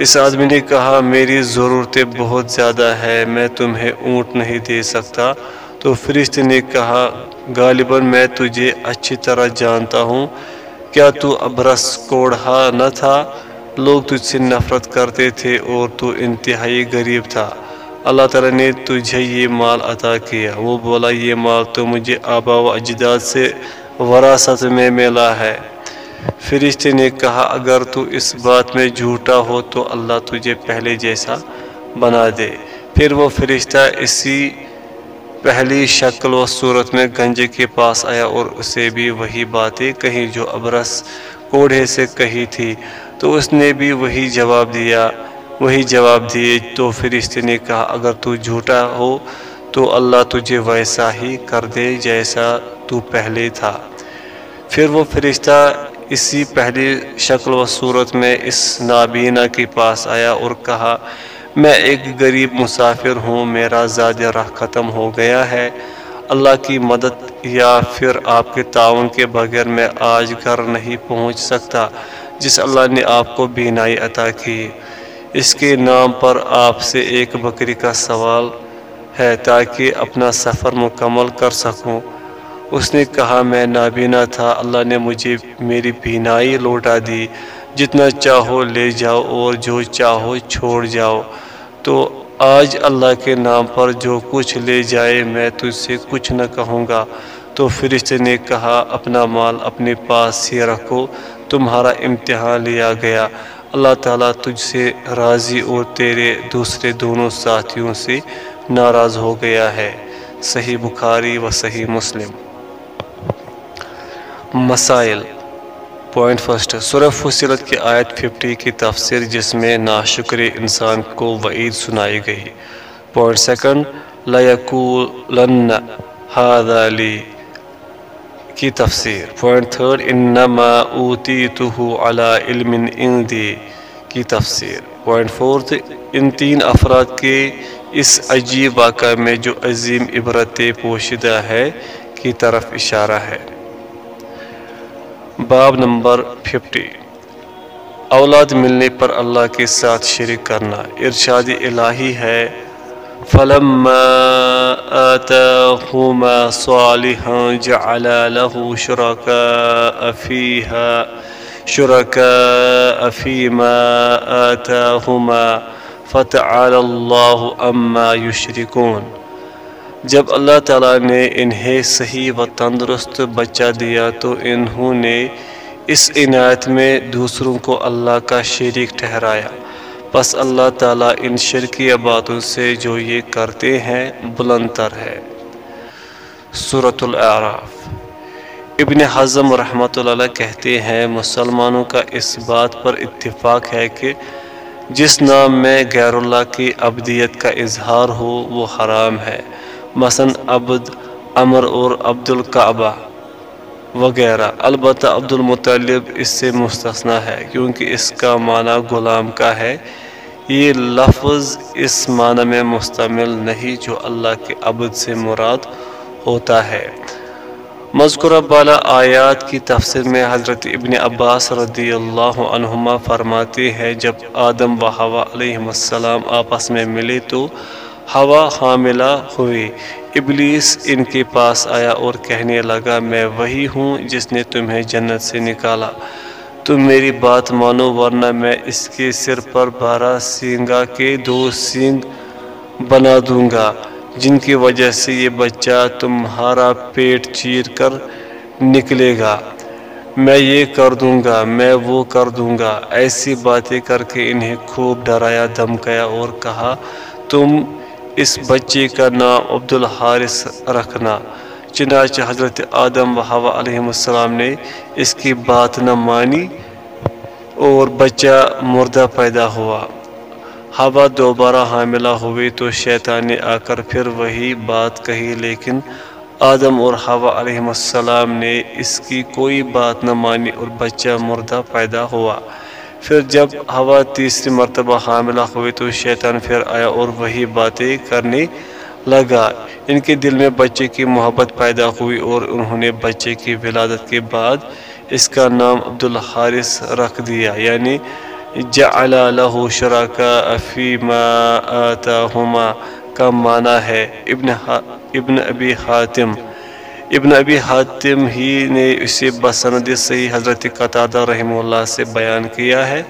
Speaker 1: اس آدمی نے کہا، میری ضرورتیں بہت زیادہ ہے میں تمہیں اونٹ نہیں دے سکتا. تو فرشت نے کہا، غالباً میں تجھے اچھی طرح جانتا ہوں۔ کیا تو ابرس کوڑھا نہ تھا؟ لوگ تجھ سے نفرت کرتے تھے اور تو انتہائی غریب تھا۔ اللہ تعالیٰ نے تجھے یہ مال عطا کیا۔ وہ بولا، یہ مال تو مجھے آبا و اجداد سے وراثت میں ملا ہے۔ فرشتے نے کہا، اگر تو اس بات میں جھوٹا ہو تو اللہ تجھے پہلے جیسا بنا دے۔ پھر وہ فرشتہ اسی پہلی شکل و صورت میں گنجے کے پاس آیا اور اسے بھی وہی باتیں کہیں جو ابرس کوڑھے سے کہی تھی۔ تو اس نے بھی وہی جواب دیا۔ وہی جواب دیے تو فرشتے نے کہا، اگر تو جھوٹا ہو تو اللہ تجھے ویسا ہی کر دے جیسا تو پہلے تھا۔ پھر وہ فرشتہ اسی پہلی شکل و صورت میں اس نابینا کے پاس آیا اور کہا، میں ایک غریب مسافر ہوں، میرا زیادہ راہ ختم ہو گیا ہے۔ اللہ کی مدد یا پھر آپ کے تعاون کے بغیر میں آج گھر نہیں پہنچ سکتا، جس اللہ نے آپ کو بینائی عطا کی۔ اس کے نام پر آپ سے ایک بکری کا سوال ہے تاکہ اپنا سفر مکمل کر سکوں۔ اس نے کہا، میں نابینا تھا، اللہ نے مجھے میری بینائی لوٹا دی۔ جتنا چاہو لے جاؤ اور جو چاہو چھوڑ جاؤ۔ تو آج اللہ کے نام پر جو کچھ لے جائے، میں تجھ سے کچھ نہ کہوں گا۔ تو فرشتے نے کہا، اپنا مال اپنے پاس ہی رکھو، تمہارا امتحان لیا گیا۔ اللہ تعالیٰ تجھ سے راضی اور تیرے دوسرے دونوں ساتھیوں سے ناراض ہو گیا ہے۔ صحیح بخاری و صحیح مسلم۔ مسائل۔ پوائنٹ فرسٹ سورہ فصلت کی آیت ففٹی کی تفسیر جس میں ناشکر انسان کو وعید سنائی گئی۔ پوائنٹ سیکنڈ لَيَكُولَنَّ هَذَا لِي کی تفسیر۔ پوائنٹ تھرڈ انما اوتیتہ علی علم اندی کی تفسیر۔ پوائنٹ فورتھ ان تین افراد کے اس عجیب واقعہ میں جو عظیم عبرت پوشیدہ ہے کی طرف اشارہ ہے۔ باب نمبر ففٹی اولاد ملنے پر اللہ کے ساتھ شرک کرنا۔ ارشاد الہی ہے، فلما آتاهما صالحا جعل له شركاء فيها۔ شركاء فيما آتاهما فتعالى الله أما يشركون۔ جب اللہ تعالیٰ نے انہیں صحیح و تندرست بچہ دیا تو انہوں نے اس عنایت میں دوسروں کو اللہ کا شریک ٹھہرایا۔ بس اللہ تعالیٰ ان شرکیہ باتوں سے جو یہ کرتے ہیں بلند تر ہے۔ صورت العراف ابن حضم رحمۃ اللہ کہتے ہیں، مسلمانوں کا اس بات پر اتفاق ہے کہ جس نام میں غیر اللہ کی ابدیت کا اظہار ہو وہ حرام ہے۔ مثلا عبد امر اور عبد القعبہ وغیرہ۔ البتہ عبد المطلب اس سے مستثنا ہے کیونکہ اس کا معنی غلام کا ہے۔ یہ لفظ اس معنی میں مستمل نہیں جو اللہ کے عبد سے مراد ہوتا ہے۔ مذکورہ بالا آیات کی تفسیر میں حضرت ابن عباس رضی اللہ عنہما فرماتے ہیں، جب آدم و ہوا علیہ السلام آپس میں ملے تو ہوا حاملہ ہوئی۔ ابلیس ان کے پاس آیا اور کہنے لگا، میں وہی ہوں جس نے تمہیں جنت سے نکالا۔ تم میری بات مانو، ورنہ میں اس کے سر پر بارہ سینگا کے دو سینگ بنا دوں گا، جن کی وجہ سے یہ بچہ تمہارا پیٹ چیر کر نکلے گا۔ میں یہ کر دوں گا، میں وہ کر دوں گا۔ ایسی باتیں کر کے انہیں خوب ڈرایا، دھمکایا اور کہا، تم اس بچے کا نام عبد الحارث رکھنا، چنانچہ حضرت آدم و حوا علیہ السلام نے اس کی بات نہ مانی اور بچہ مردہ پیدا ہوا۔ ہوا دوبارہ حاملہ ہوئی تو شیطان نے آ کر پھر وہی بات کہی، لیکن آدم اور ہوا علیہ السلام نے اس کی کوئی بات نہ مانی اور بچہ مردہ پیدا ہوا۔ پھر جب ہوا تیسری مرتبہ حاملہ ہوئی تو شیطان پھر آیا اور وہی باتیں کرنے لگا۔ ان کے دل میں بچے کی محبت پیدا ہوئی اور انہوں نے بچے کی ولادت کے بعد اس کا نام عبد الحارث رکھ دیا۔ یعنی جعل له شرکا فی ما آتاہما کا معنی ہے ابن ابن ابی حاتم۔ ابن ابی حاتم ہی نے اسے بسند صحیح حضرت قطادہ رحمہ اللہ سے بیان کیا ہے۔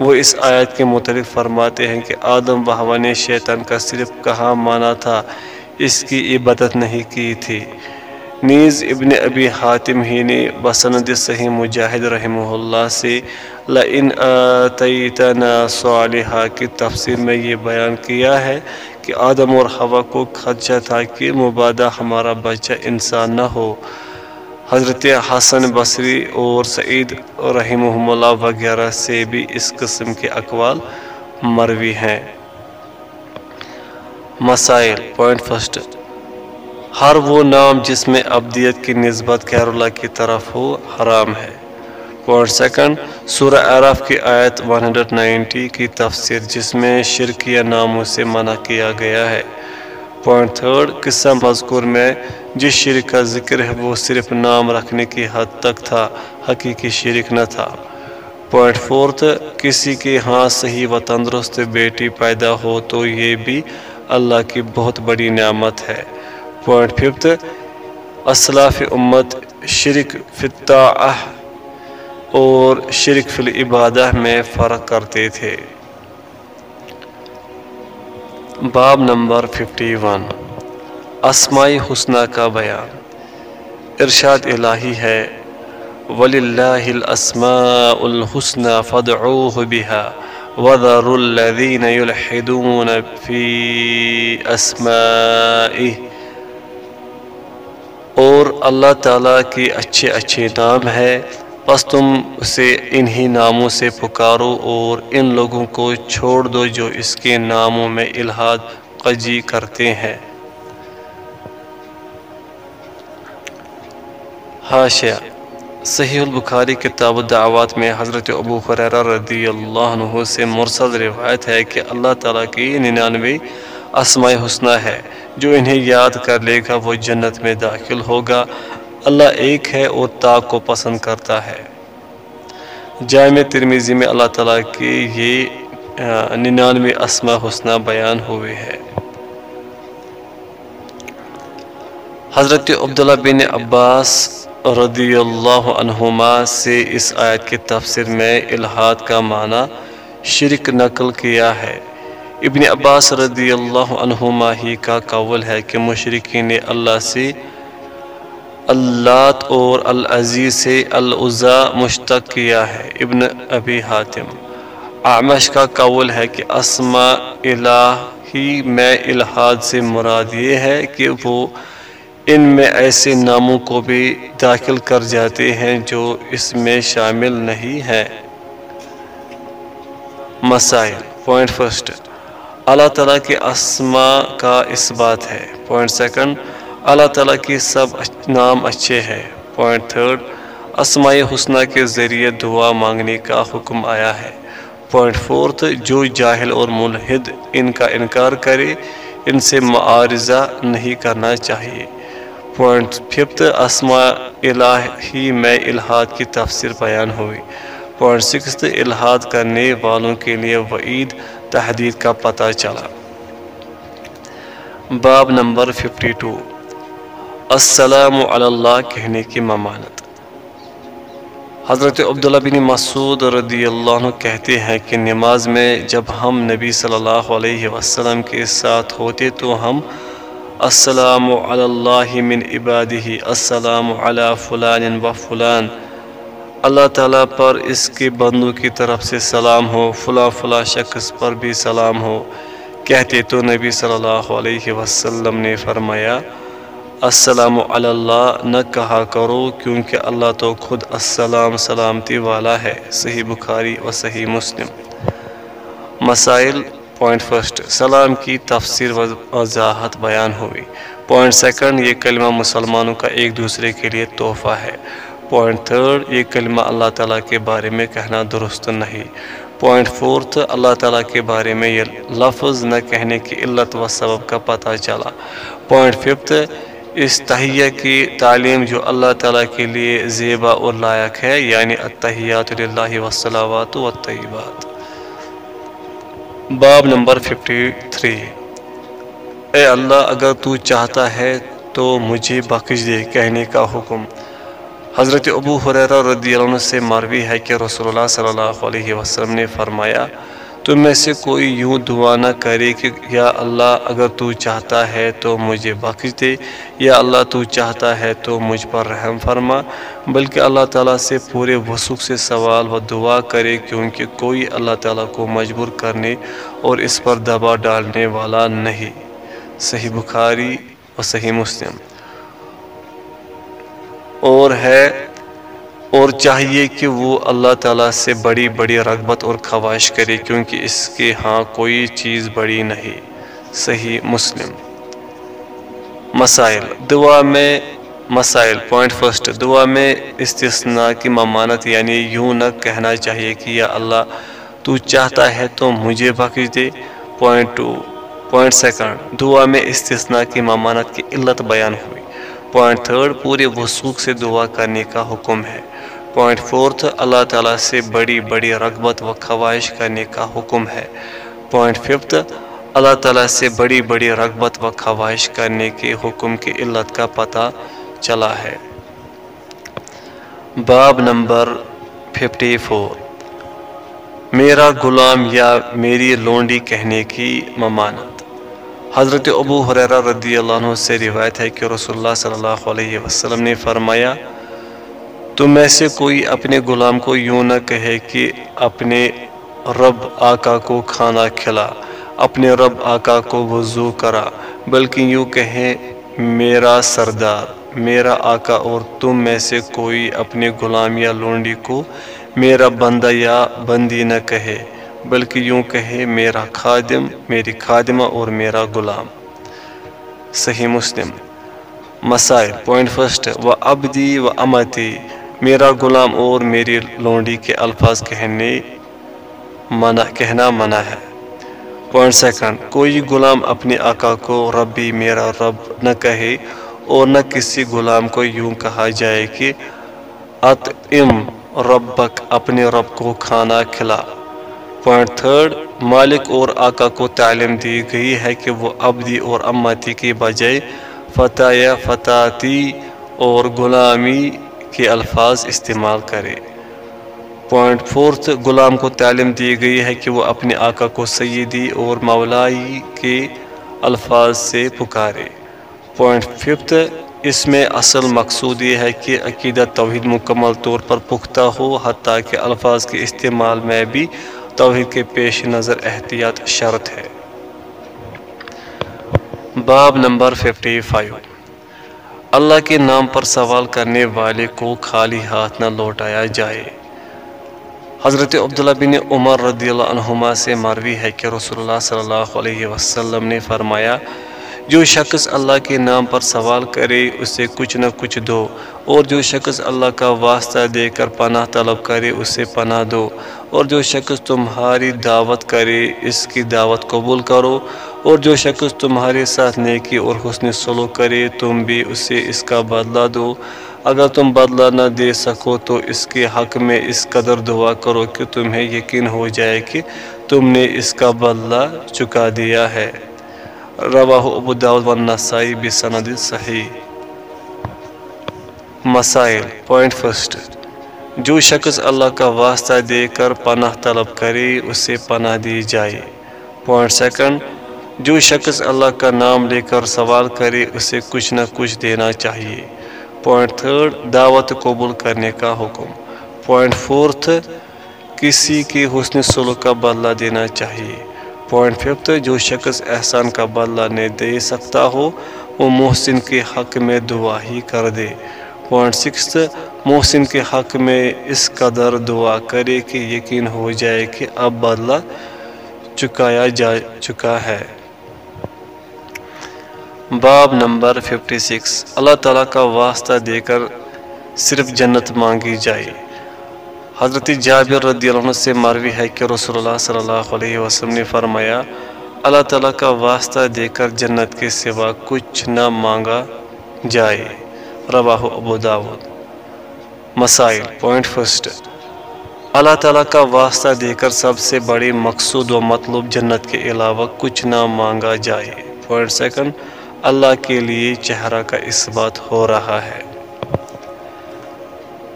Speaker 1: وہ اس آیت کے متعلق فرماتے ہیں کہ آدم و نے شیطان کا صرف کہاں مانا تھا، اس کی عبادت نہیں کی تھی۔ نیز ابن ابی حاتم ہی نے بسند صحیح مجاہد رحمہ اللہ سے لَإِنْ آتَيْتَنَا صَالِحَا کی تفسیر میں یہ بیان کیا ہے کہ آدم اور ہوا کو خدشہ تھا کہ مبادہ ہمارا بچہ انسان نہ ہو۔ حضرت حسن بصری اور سعید رحمہ اللہ وغیرہ سے بھی اس قسم کے اقوال مروی ہیں۔ مسائل پوائنٹ فرسٹ ہر وہ نام جس میں ابدیت کی نسبت خیر اللہ کی طرف ہو حرام ہے۔ پوائنٹ سیکنڈ سورہ عرف کی آیت 190 کی تفسیر جس میں شرکیہ ناموں سے منع کیا گیا ہے۔ پوائنٹ تھرڈ قصہ مذکور میں جس شرک کا ذکر ہے وہ صرف نام رکھنے کی حد تک تھا، حقیقی شرک نہ تھا۔ پوائنٹ فورتھ کسی کے ہاں صحیح و تندرست بیٹی پیدا ہو تو یہ بھی اللہ کی بہت بڑی نعمت ہے۔ پوائنٹ ففتھ اسلاف امت، شرک فتح اور شرک فی العبادہ میں فرق کرتے تھے۔ باب نمبر 51 اسمائی حسنہ کا بیان۔ ارشاد الہی ہے۔ وَلِلَّهِ الْأَسْمَاءُ الْحُسْنَى فَادْعُوهُ بِهَا۔ وَذَرُوا الَّذِينَ يُلْحِدُونَ فِي أَسْمَائِهِ۔ اور اللہ تعالیٰ کی اچھے اچھے نام ہے بس تم اسے انہی ناموں سے پکارو اور ان لوگوں کو چھوڑ دو جو اس کے ناموں میں الہاد قجی کرتے ہیں۔ حاشیہ، صحیح البخاری کتاب الدعوات میں حضرت ابو خریرہ رضی اللہ عنہ سے مرسل روایت ہے کہ اللہ تعالیٰ کی ننانوے اسماء حسنہ ہے۔ جو انہیں یاد کر لے گا وہ جنت میں داخل ہوگا۔ اللہ ایک ہے اور تاک کو پسند کرتا ہے۔ جامع ترمیزی میں اللہ تعالیٰ کی یہ ننانوے اسماء حسنہ بیان ہوئے ہے حضرت عبداللہ بن عباس رضی اللہ عنہما سے اس آیت کی تفسیر میں الہاد کا معنی شرک نقل کیا ہے۔ ابن عباس رضی اللہ عنہما ہی کا قول ہے کہ مشرقین نے اللہ سے اللات اور العزیز سے العزا مشتق کیا ہے۔ ابن ابی حاتم۔ آمش کا قول ہے کہ اسما الہی میں الہاد سے مراد یہ ہے کہ وہ ان میں ایسے ناموں کو بھی داخل کر جاتے ہیں جو اس میں شامل نہیں ہیں۔ مسائل۔ Point first. اللہ تعالیٰ کے اسما کا اس بات ہے۔ Point second. اللہ تعالیٰ کی سب نام اچھے ہیں۔ پوائنٹ تھرڈ اسماء حسنہ کے ذریعے دعا مانگنے کا حکم آیا ہے۔ پوائنٹ فورتھ جو جاہل اور ملحد ان کا انکار کرے، ان سے معارضہ نہیں کرنا چاہیے۔ پوائنٹ ففتھ اسماء الہی میں الہاد کی تفسیر بیان ہوئی۔ پوائنٹ سکس الہاد کرنے والوں کے لیے وعید، تحدید کا پتہ چلا۔ باب نمبر ففٹی ٹو السلام علی اللہ کہنے کی ممانت حضرت عبداللہ بن مسعود رضی اللہ عنہ کہتے ہیں کہ نماز میں جب ہم نبی صلی اللہ علیہ وسلم کے ساتھ ہوتے تو ہم السلام علی اللہ من عبادہ، السلام علی فلان و فلان۔ اللہ تعالیٰ پر اس کے بندوں کی طرف سے سلام ہو، فلاں فلاں شخص پر بھی سلام ہو۔ کہتے تو نبی صلی اللہ علیہ وسلم نے فرمایا السلام علی اللہ، نہ کہا کرو کیونکہ اللہ تو خود السلام سلامتی والا ہے، صحیح بخاری و صحیح مسلم۔ مسائل پوائنٹ فرسٹ سلام کی تفسیر و وضاحت بیان ہوئی۔ پوائنٹ سیکنڈ یہ کلمہ مسلمانوں کا ایک دوسرے کے لیے تحفہ ہے۔ پوائنٹ تھرڈ یہ کلمہ اللہ تعالیٰ کے بارے میں کہنا درست نہیں۔ پوائنٹ فورتھ اللہ تعالیٰ کے بارے میں یہ لفظ نہ کہنے کی علت و سبب کا پتہ چلا۔ پوائنٹ ففتھ اس تحیہ کی تعلیم جو اللہ تعالیٰ کے لیے زیبا اور لائق ہے یعنی اتحیات اللہ وسلامات و باب نمبر 53 اے اللہ، اگر تو چاہتا ہے تو مجھے بخش دے کہنے کا حکم۔ حضرت ابو حریرہ رضی اللہ عنہ سے مروی ہے کہ رسول اللہ صلی اللہ علیہ وسلم نے فرمایا تم میں سے کوئی یوں دعا نہ کرے کہ یا اللہ اگر تو چاہتا ہے تو مجھے بخش دے، یا اللہ تو چاہتا ہے تو مجھ پر رحم فرما۔ بلکہ اللہ تعالیٰ سے پورے وسوخ سے سوال و دعا کرے کیونکہ کوئی اللہ تعالیٰ کو مجبور کرنے اور اس پر دبا ڈالنے والا نہیں۔ صحیح بخاری و صحیح مسلم۔ اور ہے اور چاہیے کہ وہ اللہ تعالیٰ سے بڑی بڑی رغبت اور خواہش کرے کیونکہ اس کے ہاں کوئی چیز بڑی نہیں۔ صحیح مسلم۔ مسائل۔ دعا میں مسائل۔ پوائنٹ فرسٹ دعا میں استثناء کی ممانت یعنی یوں نہ کہنا چاہیے کہ یا اللہ، تو چاہتا ہے تو مجھے بخش دے۔ پوائنٹ ٹو پوائنٹ سیکنڈ دعا میں استثناء کی ممانت کی علت بیان ہوئی۔ پوائنٹ تھرڈ پورے وسوخ سے دعا کرنے کا حکم ہے۔ پوائنٹ فورتھ، اللہ تعالیٰ سے بڑی بڑی رغبت و خواہش کرنے کا حکم ہے۔ پوائنٹ ففتھ، اللہ تعالیٰ سے بڑی بڑی رغبت و خواہش کرنے کے حکم کی علت کا پتہ چلا ہے۔ باب نمبر ففٹی فور۔ میرا غلام یا میری لونڈی کہنے کی ممانت حضرت ابو حریرہ رضی اللہ عنہ سے روایت ہے کہ رسول اللہ صلی اللہ علیہ وسلم نے فرمایا تو میں سے کوئی اپنے غلام کو یوں نہ کہے کہ اپنے رب آقا کو کھانا کھلا اپنے رب آقا کو وضو کرا بلکہ یوں کہیں میرا سردار میرا آقا اور تم میں سے کوئی اپنے غلام یا لونڈی کو میرا بندہ یا بندی نہ کہے بلکہ یوں کہے، میرا خادم، میری خادمہ اور میرا غلام۔ صحیح مسلم۔ مسائل۔ پوائنٹ فرسٹ و ابدی و امتی۔ میرا غلام اور میری لونڈی کے الفاظ کہنے منع، کہنا منع ہے۔ پوائنٹ سیکنڈ کوئی غلام اپنے آقا کو ربی میرا رب نہ کہے اور نہ کسی غلام کو یوں کہا جائے کہ ات ام ربک، اپنے رب کو کھانا کھلا۔ پوائنٹ تھرڈ مالک اور آقا کو تعلیم دی گئی ہے کہ وہ ابدی اور امتی کی بجائے فتح یا فتحتی اور غلامی کے الفاظ استعمال کرے۔ پوائنٹ فورتھ غلام کو تعلیم دی گئی ہے کہ وہ اپنے آقا کو سیدی اور مولائی کے الفاظ سے پکارے۔ پوائنٹ ففتھ اس میں اصل مقصود یہ ہے کہ عقیدہ توحید مکمل طور پر پختہ ہو، حتیٰ کہ الفاظ کے استعمال میں بھی توحید کے پیش نظر احتیاط شرط ہے۔ باب نمبر 55 اللہ کے نام پر سوال کرنے والے کو خالی ہاتھ نہ لوٹایا جائے۔ حضرت عبداللہ بن عمر رضی اللہ عنہما سے مروی ہے کہ رسول اللہ صلی اللہ علیہ وسلم نے فرمایا جو شخص اللہ کے نام پر سوال کرے، اسے کچھ نہ کچھ دو۔ اور جو شخص اللہ کا واسطہ دے کر پناہ طلب کرے، اسے پناہ دو۔ اور جو شخص تمہاری دعوت کرے، اس کی دعوت قبول کرو۔ اور جو شخص تمہارے ساتھ نیکی اور حسن سلوک کرے، تم بھی اسے اس کا بدلہ دو۔ اگر تم بدلہ نہ دے سکو، تو اس کے حق میں اس قدر دعا کرو کہ تمہیں یقین ہو جائے کہ تم نے اس کا بدلہ چکا دیا ہے۔ رواہ ابو داود والنسائی بسند صحیح۔ مسائل پوائنٹ فرسٹ جو شخص اللہ کا واسطہ دے کر پناہ طلب کرے، اسے پناہ دی جائے۔ پوائنٹ سیکنڈ جو شخص اللہ کا نام لے کر سوال کرے، اسے کچھ نہ کچھ دینا چاہیے۔ پوائنٹ تھرڈ دعوت قبول کرنے کا حکم۔ پوائنٹ فورتھ کسی کی حسن سلوک کا بدلہ دینا چاہیے۔ پوائنٹ ففتھ جو شخص احسان کا بدلہ نہیں دے سکتا ہو، وہ محسن کے حق میں دعا ہی کر دے۔ پوائنٹ سکس محسن کے حق میں اس قدر دعا کرے کہ یقین ہو جائے کہ اب بدلہ چکایا جا چکا ہے۔ باب نمبر 56 اللہ تعالیٰ کا واسطہ دے کر صرف جنت مانگی جائے۔ حضرت جابر رضی اللہ عنہ سے مروی ہے کہ رسول اللہ صلی اللہ علیہ وسلم نے فرمایا، اللہ تعالیٰ کا واسطہ دے کر جنت کے سوا کچھ نہ مانگا جائے۔ رواہ ابو داود۔ مسائل۔ Point first. اللہ تعالیٰ کا واسطہ دے کر سب سے بڑی مقصود و مطلوب جنت کے علاوہ کچھ نہ مانگا جائے۔ Point second. اللہ کے لیے چہرہ کا اس بات ہو رہا ہے۔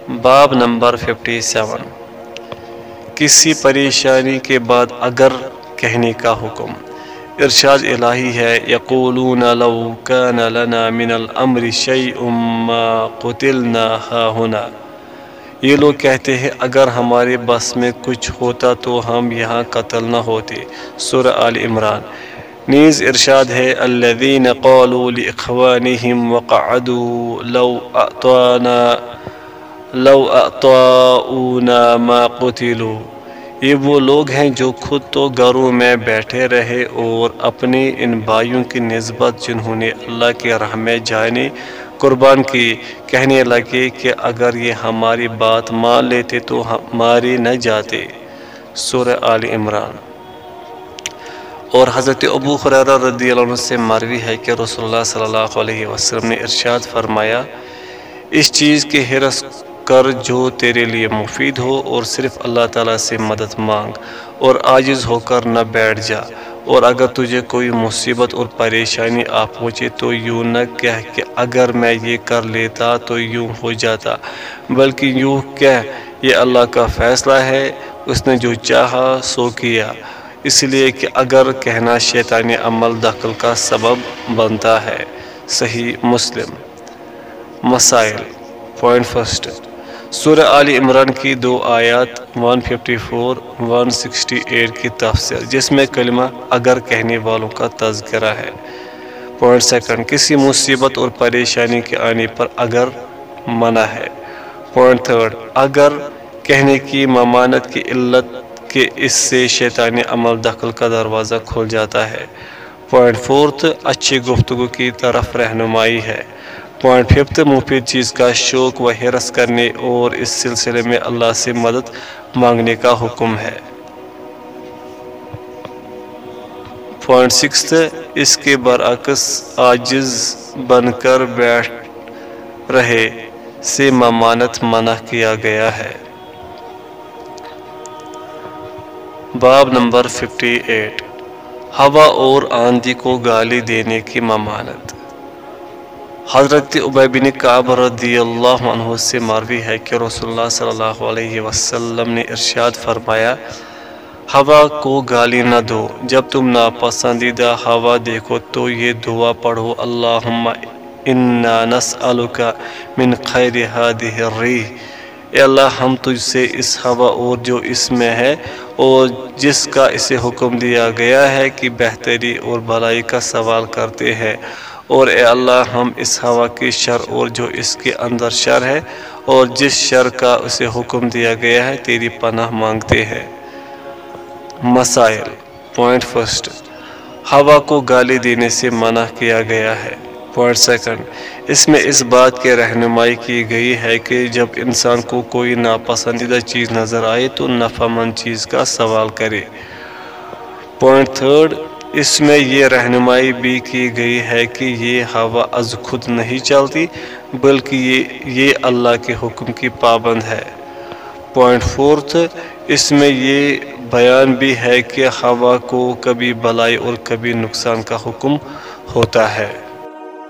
Speaker 1: باب نمبر 57 کسی پریشانی کے بعد اگر کہنے کا حکم، ارشاد الہی ہے، یقولون لو کان لنا من الامر شیء ما قتلنا ہا ہونا یہ لوگ کہتے ہیں، اگر ہمارے بس میں کچھ ہوتا تو ہم یہاں قتل نہ ہوتے۔ سورہ آل عمران۔ نیز ارشاد ہے، الذین قالوا لاخوانهم وقعدوا لو اعطانا لو اعطاؤنا ما قتلوا۔ یہ وہ لوگ ہیں جو خود تو گھروں میں بیٹھے رہے اور اپنے ان بھائیوں کی نسبت جنہوں نے اللہ کے راہ میں جانے قربان کی، کہنے لگے کہ اگر یہ ہماری بات مان لیتے تو ہماری نہ جاتے۔ سورہ آل عمران۔ اور حضرت ابو خریرہ رضی اللہ عنہ سے مروی ہے کہ رسول اللہ صلی اللہ علیہ وسلم نے ارشاد فرمایا، اس چیز کے حرس کر جو تیرے لیے مفید ہو اور صرف اللہ تعالیٰ سے مدد مانگ اور عاجز ہو کر نہ بیٹھ جا اور اگر تجھے کوئی مصیبت اور پریشانی آ پہنچے تو یوں نہ کہہ کہ اگر میں یہ کر لیتا تو یوں ہو جاتا، بلکہ یوں کہہ، یہ اللہ کا فیصلہ ہے، اس نے جو چاہا سو کیا۔ اس لیے کہ اگر کہنا شیطانی عمل دخل کا سبب بنتا ہے۔ صحیح مسلم۔ مسائل۔ Point first. سورہ علی عمران کی دو آیات 154 168 کی تفسیر، جس میں کلمہ اگر کہنے والوں کا تذکرہ ہے۔ پوائنٹ سیکنڈ کسی مصیبت اور پریشانی کے آنے پر اگر منع ہے۔ پوائنٹ تھرڈ اگر کہنے کی ممانت کی علت کہ اس سے شیطانی عمل دخل کا دروازہ کھول جاتا ہے۔ پوائنٹ فورتھ اچھی گفتگو کی طرف رہنمائی ہے۔ پوائنٹ ففتھ مفید چیز کا شوق و حرس کرنے اور اس سلسلے میں اللہ سے مدد مانگنے کا حکم ہے۔ پوائنٹ سکس اس کے برعکس آجز بن کر بیٹھ رہے سے ممانت منع کیا گیا ہے۔ باب نمبر 58 ہوا اور آندھی کو گالی دینے کی ممانت حضرت عبی بن کعب رضی اللہ عنہ سے مروی ہے کہ رسول اللہ صلی اللہ علیہ وسلم نے ارشاد فرمایا، ہوا کو گالی نہ دو، جب تم ناپسندیدہ ہوا دیکھو تو یہ دعا پڑھو، اللہم انا نسألک من خیر هذه الریح۔ اے اللہ، ہم تجھ سے اس ہوا اور جو اس میں ہے اور جس کا اسے حکم دیا گیا ہے کہ بہتری اور بھلائی کا سوال کرتے ہیں۔ اور اے اللہ ہم اس ہوا کی شر اور جو اس کے اندر شر ہے اور جس شر کا اسے حکم دیا گیا ہے، تیری پناہ مانگتے ہیں۔ مسائل۔ Point first. ہوا کو گالی دینے سے منع کیا گیا ہے۔ Point second. اس میں اس بات کے رہنمائی کی گئی ہے کہ جب انسان کو کوئی ناپسندیدہ چیز نظر آئے تو نفع مند چیز کا سوال کرے۔ Point third. اس میں یہ رہنمائی بھی کی گئی ہے کہ یہ ہوا از خود نہیں چلتی، بلکہ یہ یہ اللہ کے حکم کی پابند ہے۔ پوائنٹ فورتھ اس میں یہ بیان بھی ہے کہ ہوا کو کبھی بلائی اور کبھی نقصان کا حکم ہوتا ہے۔